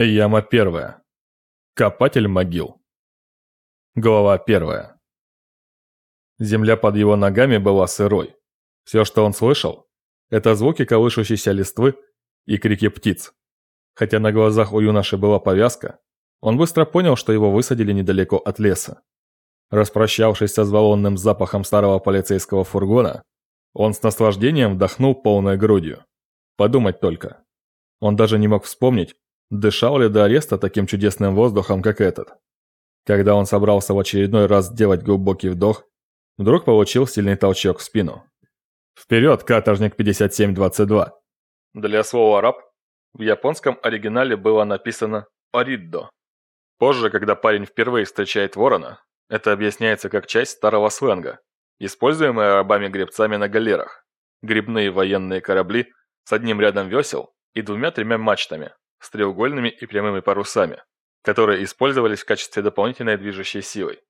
Яма первая. Копатель могил. Глава первая. Земля под его ногами была сырой. Все, что он слышал, это звуки колышущейся листвы и крики птиц. Хотя на глазах у юноши была повязка, он быстро понял, что его высадили недалеко от леса. Распрощавшись со зволонным запахом старого полицейского фургона, он с наслаждением вдохнул полной грудью. Подумать только. Он даже не мог вспомнить, Дышал ли до ареста таким чудесным воздухом, как этот? Когда он собрался в очередной раз сделать глубокий вдох, вдруг получил сильный толчок в спину. «Вперед, каторжник 5722!» Для слова «раб» в японском оригинале было написано «ориддо». Позже, когда парень впервые встречает ворона, это объясняется как часть старого сленга, используемая рабами-гребцами на галерах. Грибные военные корабли с одним рядом весел и двумя-тремя мачтами, с треугольными и прямыми парусами, которые использовались в качестве дополнительной движущей силы.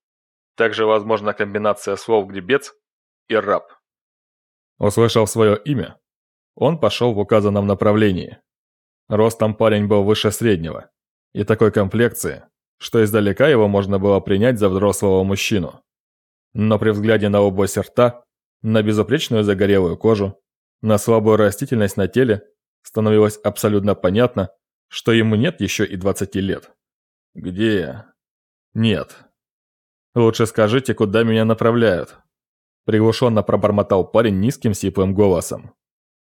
Также возможна комбинация слов «гребец» и «раб». Услышав свое имя, он пошел в указанном направлении. Ростом парень был выше среднего, и такой комплекции, что издалека его можно было принять за взрослого мужчину. Но при взгляде на область рта, на безупречную загорелую кожу, на слабую растительность на теле, становилось абсолютно понятно, что ему нет еще и 20 лет. Где? Нет. Лучше скажите, куда меня направляют. Приглушенно пробормотал парень низким сиплым голосом.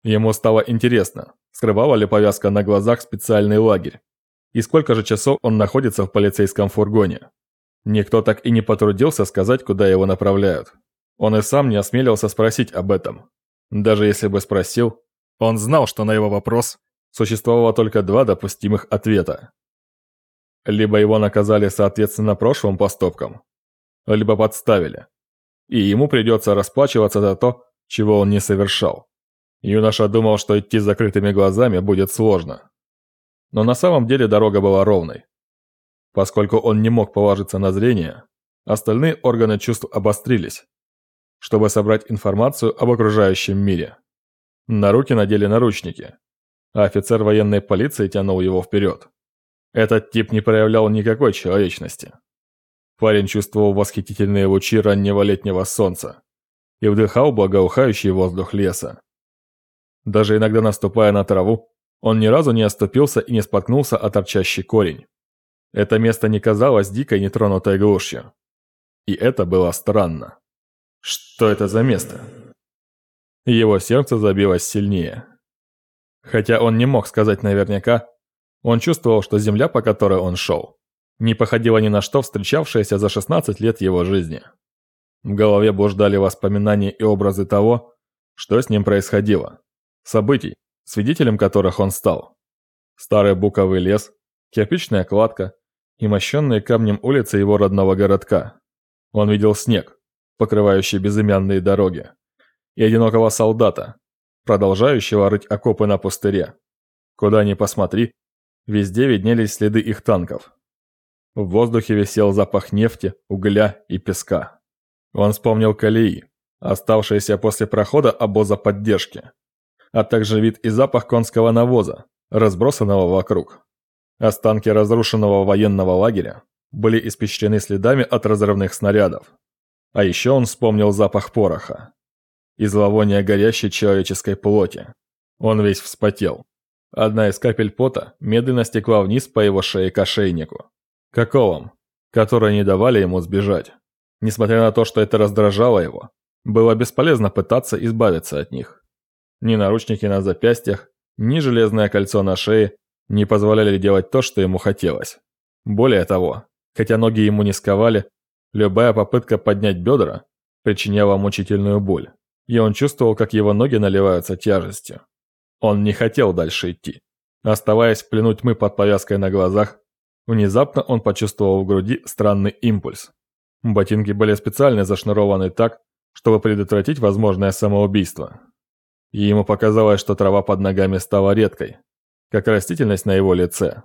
Ему стало интересно, скрывала ли повязка на глазах специальный лагерь. И сколько же часов он находится в полицейском фургоне. Никто так и не потрудился сказать, куда его направляют. Он и сам не осмелился спросить об этом. Даже если бы спросил, он знал, что на его вопрос существовало только два допустимых ответа. Либо его наказали соответственно прошлым поступкам, либо подставили, и ему придется расплачиваться за то, чего он не совершал. Юноша думал, что идти с закрытыми глазами будет сложно. Но на самом деле дорога была ровной. Поскольку он не мог положиться на зрение, остальные органы чувств обострились, чтобы собрать информацию об окружающем мире. На руки надели наручники, а офицер военной полиции тянул его вперед. Этот тип не проявлял никакой человечности. Парень чувствовал восхитительные лучи раннего летнего солнца и вдыхал благоухающий воздух леса. Даже иногда наступая на траву, он ни разу не оступился и не споткнулся о торчащий корень. Это место не казалось дикой нетронутой глушью. И это было странно. Что это за место? Его сердце забилось сильнее. Хотя он не мог сказать наверняка, он чувствовал, что земля, по которой он шел, не походила ни на что встречавшееся за 16 лет его жизни. В голове блуждали воспоминания и образы того, что с ним происходило, событий, свидетелем которых он стал. Старый буковый лес, кирпичная кладка и мощенные камнем улицы его родного городка. Он видел снег, покрывающий безымянные дороги, и одинокого солдата, продолжающего рыть окопы на пустыре. Куда ни посмотри, везде виднелись следы их танков. В воздухе висел запах нефти, угля и песка. Он вспомнил колеи, оставшиеся после прохода обоза поддержки, а также вид и запах конского навоза, разбросанного вокруг. Останки разрушенного военного лагеря были испещрены следами от разрывных снарядов. А еще он вспомнил запах пороха и зловония горящей человеческой плоти. Он весь вспотел. Одна из капель пота медленно стекла вниз по его шее к ошейнику. Каковом, которые не давали ему сбежать. Несмотря на то, что это раздражало его, было бесполезно пытаться избавиться от них. Ни наручники на запястьях, ни железное кольцо на шее не позволяли делать то, что ему хотелось. Более того, хотя ноги ему не сковали, любая попытка поднять бедра причиняла мучительную боль и он чувствовал, как его ноги наливаются тяжестью. Он не хотел дальше идти. Оставаясь в плену тьмы под повязкой на глазах, внезапно он почувствовал в груди странный импульс. Ботинки были специально зашнурованы так, чтобы предотвратить возможное самоубийство. И ему показалось, что трава под ногами стала редкой, как растительность на его лице.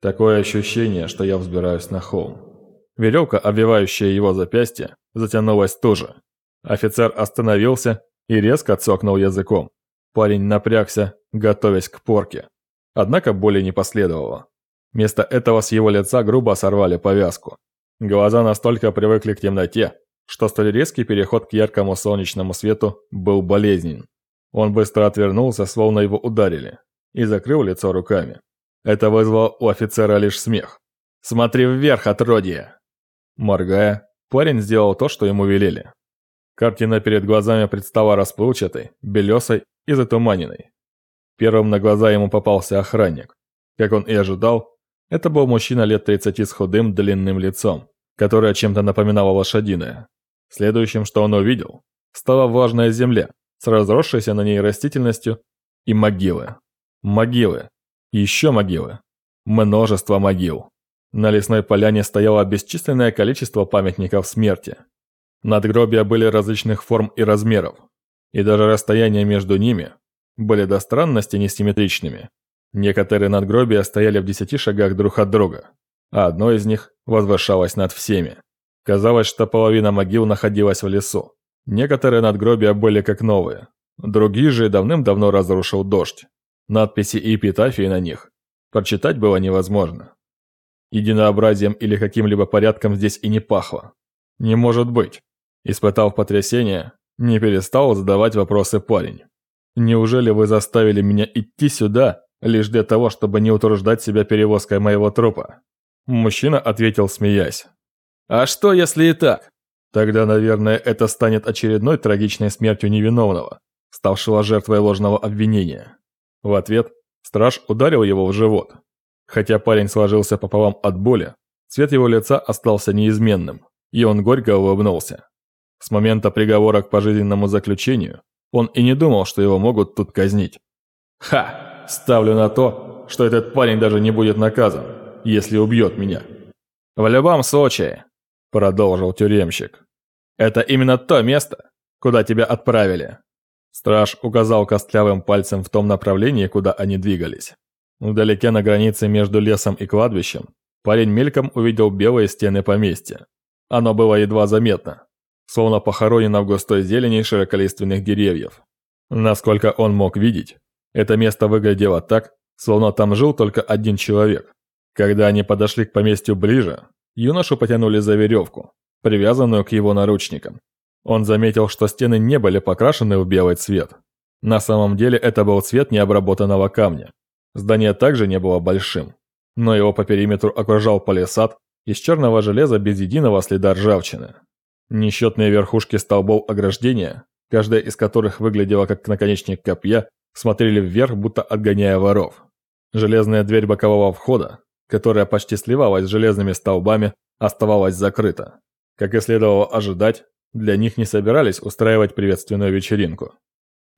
Такое ощущение, что я взбираюсь на холм. Веревка, обвивающая его запястье, затянулась тоже, Офицер остановился и резко цокнул языком. Парень напрягся, готовясь к порке. Однако боли не последовало. Вместо этого с его лица грубо сорвали повязку. Глаза настолько привыкли к темноте, что столь резкий переход к яркому солнечному свету был болезнен. Он быстро отвернулся, словно его ударили, и закрыл лицо руками. Это вызвало у офицера лишь смех. «Смотри вверх, отродье!» Моргая, парень сделал то, что ему велели. Картина перед глазами предстала расплывчатой, белесой и затуманенной. Первым на глаза ему попался охранник. Как он и ожидал, это был мужчина лет 30 с худым, длинным лицом, которое чем-то напоминало лошадиное. Следующим, что он увидел, стала влажная земля с разросшейся на ней растительностью и могилы. Могилы. Еще могилы. Множество могил. На лесной поляне стояло бесчисленное количество памятников смерти. Надгробия были различных форм и размеров, и даже расстояния между ними были до странности несимметричными. Некоторые надгробия стояли в десяти шагах друг от друга, а одно из них возвышалось над всеми. Казалось, что половина могил находилась в лесу. Некоторые надгробия были как новые, другие же давным-давно разрушил дождь. Надписи и эпитафии на них прочитать было невозможно. Единообразием или каким-либо порядком здесь и не пахло. Не может быть. Испытав потрясение, не перестал задавать вопросы парень. «Неужели вы заставили меня идти сюда, лишь для того, чтобы не утруждать себя перевозкой моего трупа?» Мужчина ответил, смеясь. «А что, если и так? Тогда, наверное, это станет очередной трагичной смертью невиновного, ставшего жертвой ложного обвинения». В ответ страж ударил его в живот. Хотя парень сложился пополам от боли, цвет его лица остался неизменным, и он горько улыбнулся. С момента приговора к пожизненному заключению он и не думал, что его могут тут казнить. «Ха! Ставлю на то, что этот парень даже не будет наказан, если убьет меня». «В любом случае», – продолжил тюремщик, – «это именно то место, куда тебя отправили». Страж указал костлявым пальцем в том направлении, куда они двигались. Вдалеке на границе между лесом и кладбищем парень мельком увидел белые стены поместья. Оно было едва заметно, словно похоронена в густой зелени широколиственных деревьев. Насколько он мог видеть, это место выглядело так, словно там жил только один человек. Когда они подошли к поместью ближе, юношу потянули за веревку, привязанную к его наручникам. Он заметил, что стены не были покрашены в белый цвет. На самом деле это был цвет необработанного камня. Здание также не было большим, но его по периметру окружал палисад из черного железа без единого следа ржавчины. Несчетные верхушки столбов ограждения, каждая из которых выглядела как наконечник копья, смотрели вверх, будто отгоняя воров. Железная дверь бокового входа, которая почти сливалась с железными столбами, оставалась закрыта. Как и следовало ожидать, для них не собирались устраивать приветственную вечеринку.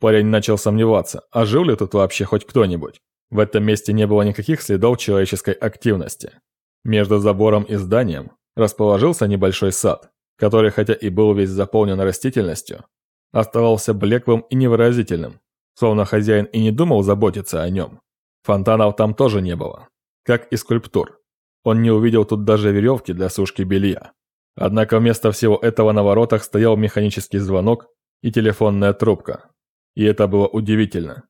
Парень начал сомневаться, а жил ли тут вообще хоть кто-нибудь. В этом месте не было никаких следов человеческой активности. Между забором и зданием расположился небольшой сад, который хотя и был весь заполнен растительностью, оставался блеклым и невыразительным, словно хозяин и не думал заботиться о нем. Фонтанов там тоже не было, как и скульптур. Он не увидел тут даже веревки для сушки белья. Однако вместо всего этого на воротах стоял механический звонок и телефонная трубка. И это было удивительно.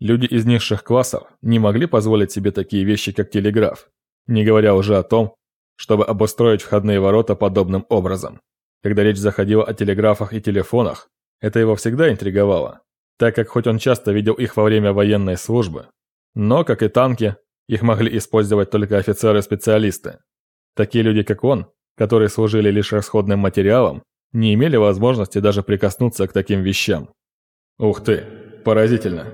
Люди из низших классов не могли позволить себе такие вещи, как телеграф, не говоря уже о том, чтобы обустроить входные ворота подобным образом. Когда речь заходила о телеграфах и телефонах, это его всегда интриговало, так как хоть он часто видел их во время военной службы, но, как и танки, их могли использовать только офицеры-специалисты. Такие люди, как он, которые служили лишь расходным материалом, не имели возможности даже прикоснуться к таким вещам. «Ух ты, поразительно.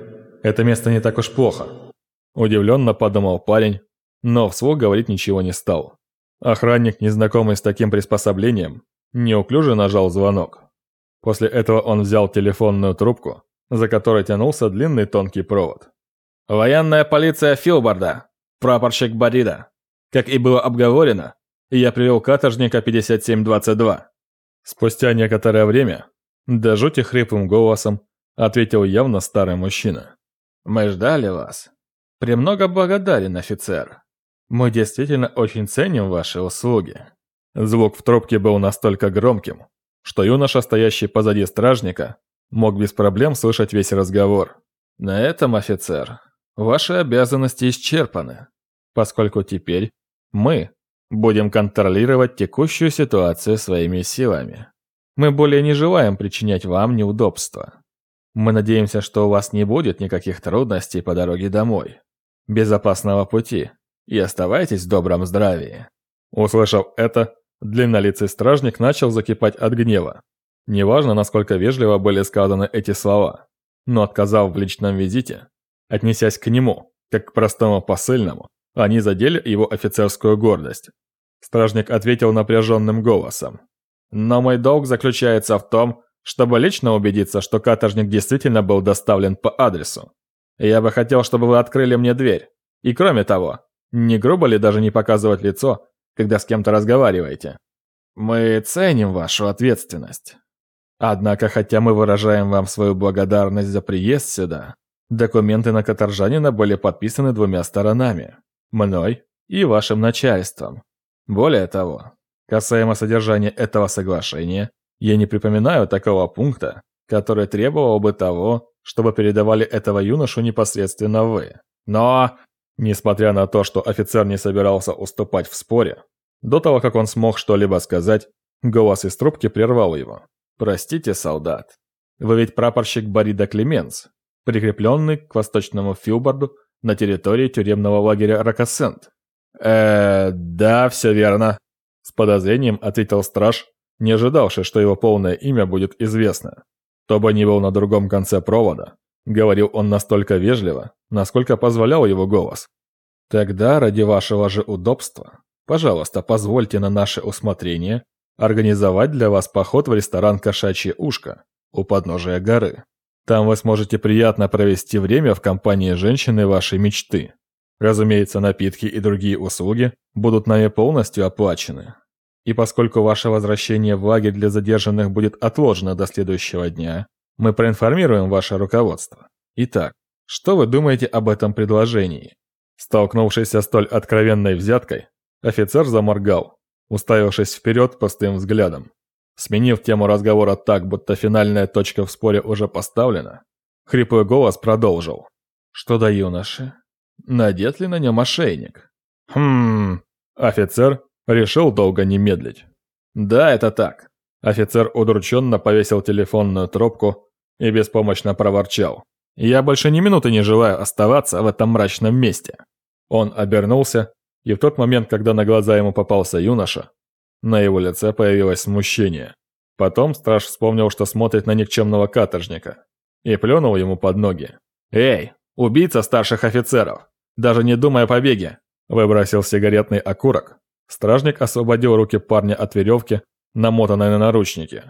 Это место не так уж плохо», – удивленно подумал парень, но вслух говорить ничего не стал. Охранник, незнакомый с таким приспособлением, Неуклюже нажал звонок. После этого он взял телефонную трубку, за которой тянулся длинный тонкий провод. «Военная полиция Филборда, прапорщик Борида. Как и было обговорено, я привел каторжника 5722». Спустя некоторое время, до жути хриплым голосом, ответил явно старый мужчина. «Мы ждали вас. Премного благодарен, офицер. Мы действительно очень ценим ваши услуги». Звук в трубке был настолько громким, что юноша, стоящий позади стражника, мог без проблем слышать весь разговор. «На этом, офицер, ваши обязанности исчерпаны. поскольку теперь мы будем контролировать текущую ситуацию своими силами. Мы более не желаем причинять вам неудобства. Мы надеемся, что у вас не будет никаких трудностей по дороге домой. Безопасного пути и оставайтесь в добром здравии». Услышав это, длиннолицый стражник начал закипать от гнева. Неважно, насколько вежливо были сказаны эти слова, но отказав в личном визите, отнесясь к нему, как к простому посыльному, они задели его офицерскую гордость. Стражник ответил напряженным голосом. «Но мой долг заключается в том, чтобы лично убедиться, что каторжник действительно был доставлен по адресу. Я бы хотел, чтобы вы открыли мне дверь. И кроме того, не грубо ли даже не показывать лицо, когда с кем-то разговариваете? Мы ценим вашу ответственность. Однако, хотя мы выражаем вам свою благодарность за приезд сюда, документы на каторжанина были подписаны двумя сторонами – мной и вашим начальством. Более того, касаемо содержания этого соглашения, я не припоминаю такого пункта, который требовал бы того, чтобы передавали этого юношу непосредственно вы. Но, несмотря на то, что офицер не собирался уступать в споре, до того, как он смог что-либо сказать, голос из трубки прервал его. «Простите, солдат, вы ведь прапорщик Борида Клеменс, прикрепленный к восточному Филборду на территории тюремного лагеря Ракасент». «Э, да, все верно», — с подозрением ответил страж, не ожидавший, что его полное имя будет известно. Кто бы ни был на другом конце провода, говорил он настолько вежливо, насколько позволял его голос. «Тогда, ради вашего же удобства, пожалуйста, позвольте на наше усмотрение организовать для вас поход в ресторан «Кошачье ушко» у подножия горы. Там вы сможете приятно провести время в компании женщины вашей мечты. Разумеется, напитки и другие услуги будут нами полностью оплачены. И поскольку ваше возвращение в лагерь для задержанных будет отложено до следующего дня, мы проинформируем ваше руководство. Итак, что вы думаете об этом предложении? Столкнувшись со столь откровенной взяткой, офицер заморгал, уставившись вперед пустым взглядом. Сменив тему разговора так, будто финальная точка в споре уже поставлена, хриплый голос продолжил. «Что до юноши? Надет ли на нем ошейник?» «Хм...» Офицер решил долго не медлить. «Да, это так». Офицер удрученно повесил телефонную трубку и беспомощно проворчал. «Я больше ни минуты не желаю оставаться в этом мрачном месте». Он обернулся и в тот момент, когда на глаза ему попался юноша, на его лице появилось смущение. Потом страж вспомнил, что смотрит на никчемного каторжника, и плюнул ему под ноги. «Эй, убийца старших офицеров! Даже не думая о побеге!» Выбросил сигаретный окурок. Стражник освободил руки парня от веревки, намотанной на наручники.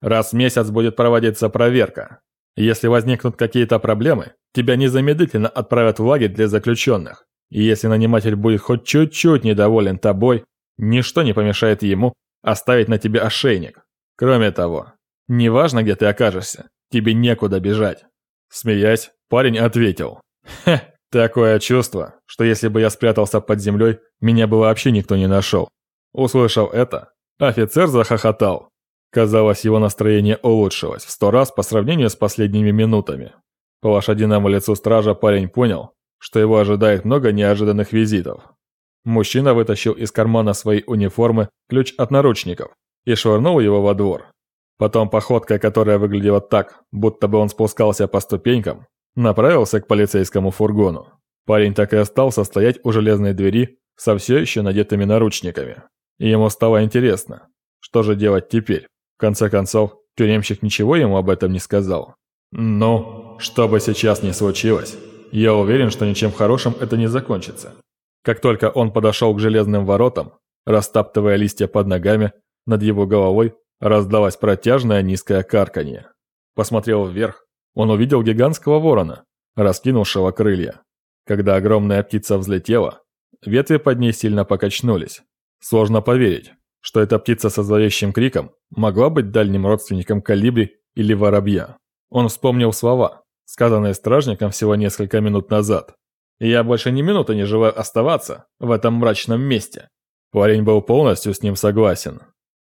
«Раз в месяц будет проводиться проверка. Если возникнут какие-то проблемы, тебя незамедлительно отправят в лагерь для заключенных. И если наниматель будет хоть чуть-чуть недоволен тобой, ничто не помешает ему оставить на тебе ошейник. Кроме того, неважно, где ты окажешься, тебе некуда бежать. Смеясь, парень ответил. Хе, такое чувство, что если бы я спрятался под землей, меня бы вообще никто не нашел. Услышав это, офицер захохотал. Казалось, его настроение улучшилось в сто раз по сравнению с последними минутами. По лошадиному лицу стража парень понял, что его ожидает много неожиданных визитов. Мужчина вытащил из кармана своей униформы ключ от наручников и швырнул его во двор. Потом походкой, которая выглядела так, будто бы он спускался по ступенькам, направился к полицейскому фургону. Парень так и остался стоять у железной двери со все еще надетыми наручниками. И ему стало интересно, что же делать теперь. В конце концов, тюремщик ничего ему об этом не сказал. «Ну, что бы сейчас ни случилось, я уверен, что ничем хорошим это не закончится. Как только он подошел к железным воротам, растаптывая листья под ногами, над его головой раздалось протяжное низкое карканье. Посмотрел вверх, он увидел гигантского ворона, раскинувшего крылья. Когда огромная птица взлетела, ветви под ней сильно покачнулись. Сложно поверить, что эта птица со зловещим криком могла быть дальним родственником калибри или воробья. Он вспомнил слова, сказанное стражником всего несколько минут назад. я больше ни минуты не желаю оставаться в этом мрачном месте. Парень был полностью с ним согласен.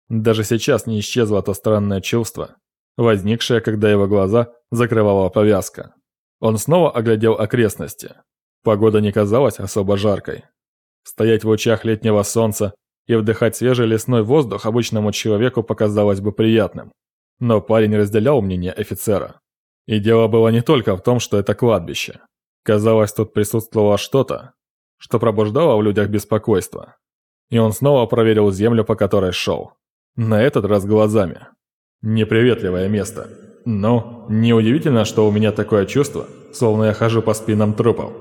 Даже сейчас не исчезло то странное чувство, возникшее, когда его глаза закрывала повязка. Он снова оглядел окрестности. Погода не казалась особо жаркой. Стоять в лучах летнего солнца и вдыхать свежий лесной воздух обычному человеку показалось бы приятным. Но парень разделял мнение офицера. И дело было не только в том, что это кладбище. Казалось, тут присутствовало что-то, что пробуждало в людях беспокойство. И он снова проверил землю, по которой шел. На этот раз глазами. Неприветливое место. Но неудивительно, что у меня такое чувство, словно я хожу по спинам трупов.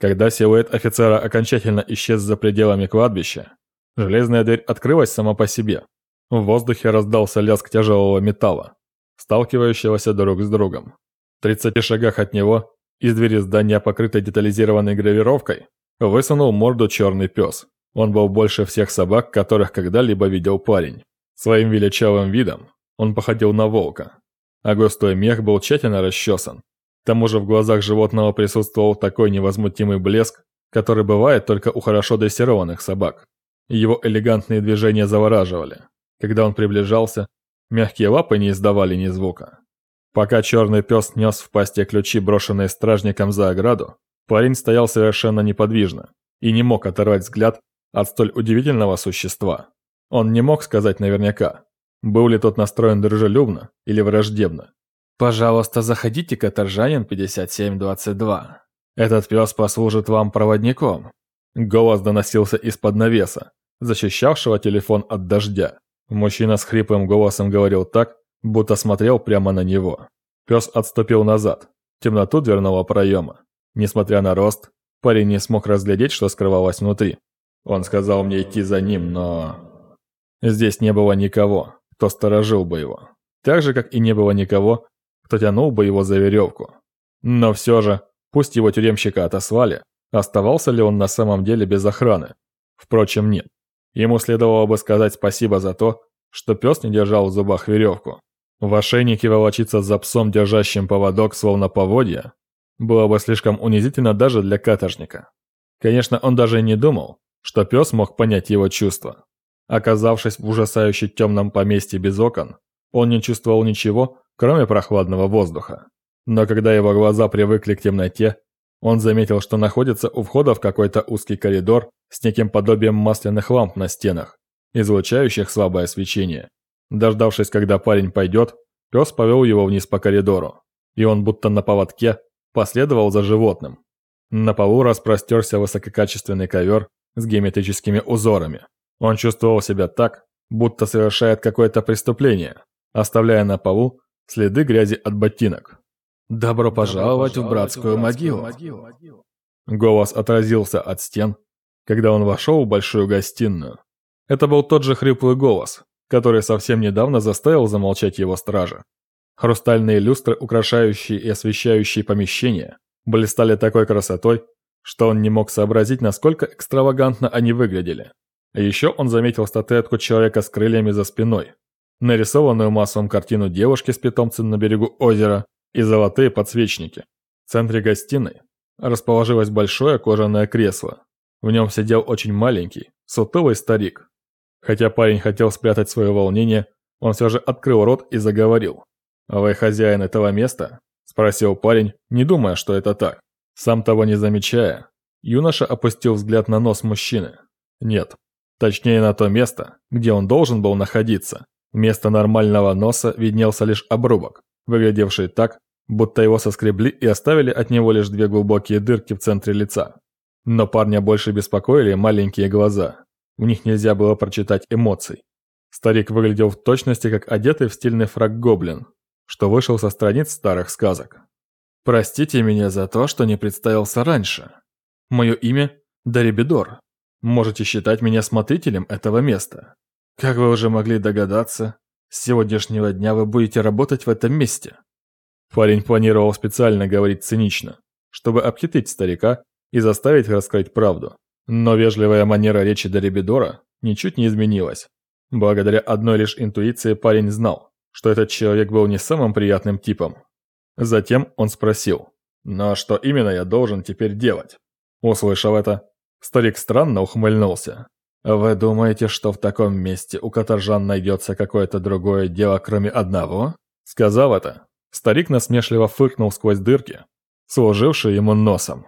Когда силуэт офицера окончательно исчез за пределами кладбища, железная дверь открылась сама по себе. В воздухе раздался лязг тяжелого металла, сталкивающегося друг с другом. В 30 шагах от него, из двери здания, покрытой детализированной гравировкой, высунул морду черный пес. Он был больше всех собак, которых когда-либо видел парень. Своим величавым видом он походил на волка, а густой мех был тщательно расчесан. К тому же в глазах животного присутствовал такой невозмутимый блеск, который бывает только у хорошо дрессированных собак. Его элегантные движения завораживали. Когда он приближался, мягкие лапы не издавали ни звука. Пока черный пес нес в пасти ключи, брошенные стражником за ограду, парень стоял совершенно неподвижно и не мог оторвать взгляд от столь удивительного существа. Он не мог сказать наверняка, был ли тот настроен дружелюбно или враждебно. Пожалуйста, заходите, Каторжанин 5722. Этот пес послужит вам проводником. Голос доносился из-под навеса, защищавшего телефон от дождя. Мужчина с хриплым голосом говорил так, будто смотрел прямо на него. Пес отступил назад, темноту дверного проема. Несмотря на рост, парень не смог разглядеть, что скрывалось внутри. Он сказал мне идти за ним, но... Здесь не было никого, кто сторожил бы его. Так же, как и не было никого, кто тянул бы его за веревку. Но все же, пусть его тюремщика отослали, оставался ли он на самом деле без охраны? Впрочем, нет. Ему следовало бы сказать спасибо за то, что пес не держал в зубах веревку. В ошейнике волочиться за псом, держащим поводок, словно поводья, было бы слишком унизительно даже для каторжника. Конечно, он даже и не думал, что пес мог понять его чувства. Оказавшись в ужасающе темном поместье без окон, он не чувствовал ничего, кроме прохладного воздуха. Но когда его глаза привыкли к темноте, он заметил, что находится у входа в какой-то узкий коридор с неким подобием масляных ламп на стенах, излучающих слабое свечение. Дождавшись, когда парень пойдет, пес повел его вниз по коридору, и он будто на поводке последовал за животным. На полу распростерся высококачественный ковер с геометрическими узорами. Он чувствовал себя так, будто совершает какое-то преступление, оставляя на полу следы грязи от ботинок. «Добро пожаловать в братскую могилу!» Голос отразился от стен, когда он вошел в большую гостиную. Это был тот же хриплый голос, который совсем недавно заставил замолчать его стража. Хрустальные люстры, украшающие и освещающие помещения, блистали такой красотой, что он не мог сообразить, насколько экстравагантно они выглядели. А еще он заметил статуэтку человека с крыльями за спиной, нарисованную маслом картину девушки с питомцем на берегу озера и золотые подсвечники. В центре гостиной расположилось большое кожаное кресло. В нем сидел очень маленький, сутулый старик. Хотя парень хотел спрятать свое волнение, он все же открыл рот и заговорил. «Вы хозяин этого места?» – спросил парень, не думая, что это так. Сам того не замечая, юноша опустил взгляд на нос мужчины. Нет, точнее на то место, где он должен был находиться. Вместо нормального носа виднелся лишь обрубок, выглядевший так, будто его соскребли и оставили от него лишь две глубокие дырки в центре лица. Но парня больше беспокоили маленькие глаза. В них нельзя было прочитать эмоций. Старик выглядел в точности как одетый в стильный фраг гоблин, что вышел со страниц старых сказок. «Простите меня за то, что не представился раньше. Мое имя Дарибидор. Можете считать меня смотрителем этого места. Как вы уже могли догадаться, с сегодняшнего дня вы будете работать в этом месте. Парень планировал специально говорить цинично, чтобы обхитрить старика и заставить раскрыть правду. Но вежливая манера речи Дорибидора ничуть не изменилась. Благодаря одной лишь интуиции парень знал, что этот человек был не самым приятным типом. Затем он спросил, «Ну а что именно я должен теперь делать?» Услышав это, старик странно ухмыльнулся. «Вы думаете, что в таком месте у каторжан найдется какое-то другое дело, кроме одного?» Сказав это, старик насмешливо фыркнул сквозь дырки, служившие ему носом.